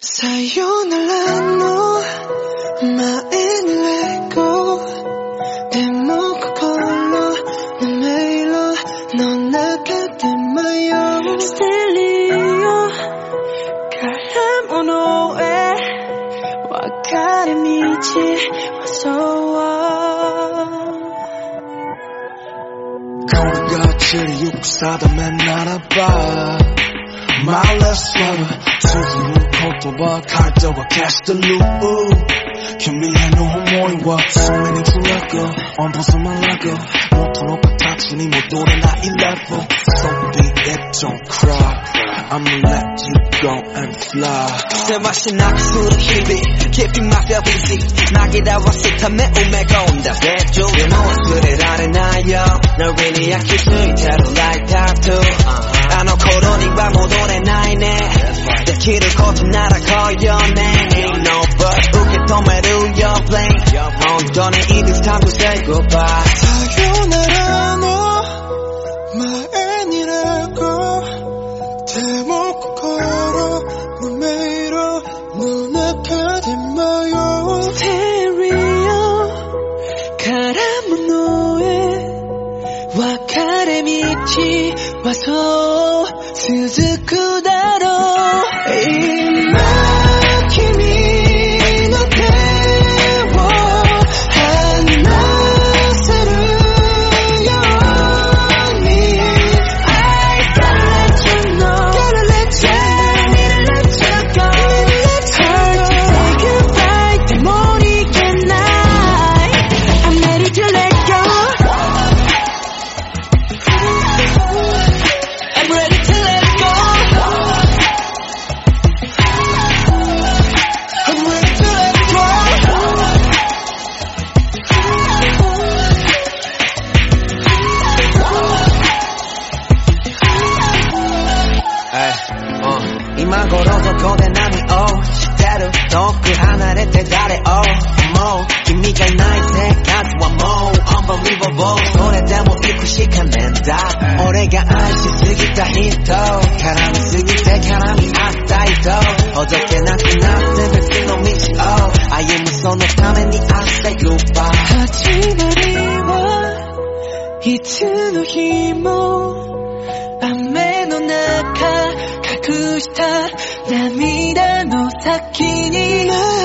사요나라 너 My n let go 내 목을 걸어 내 메일로 넌 나한테 마요. 스텔리오 가람 오노에 와카레미지 와서와. 거울같이 육사도 맨 알아봐. 말레스와라 스스로 걷어봐 갈대와 캐스텔루 현미한 호모이와 수면이 줄라고 언벗어만 라고 모터로가 닥치니 모도래 나 11 So be it don't cry I'ma let you go and fly 세맛이 나게 술을 희비 Keeping myself easy 낙이다 와식함에 우매가 온다 대조 You know it's good it 아래 나요 널 really 아낄 수 있대로 like tattoo call your name Ain't no but who can tell me to your plane On done it, it's time to say goodbye. 사연을 너 마음이라고 대목고 걸어 물매로 눈앞에 뒷마요 스테리오 가라문 와카레 미치 와서 스즈쿠다로 遠く離れて誰を思う君がいない生活はもう Unbelievable それでも行くしかねえんだ俺が愛しすぎた人絡みすぎて絡み合った人ほどけなくなって別の道を歩むそのために明日行くば始まりはいつの日も雨の中隠した先に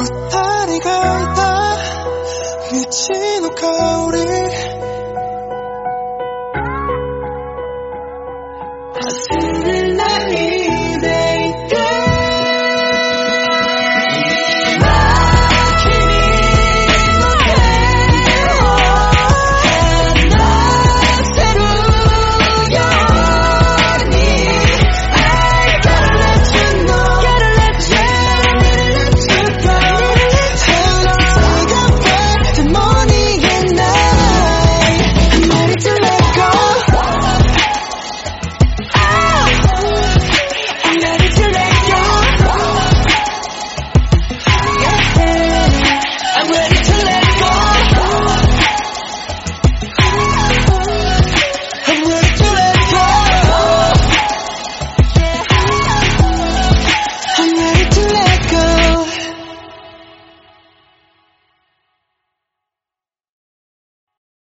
二人がいた道の香り。れない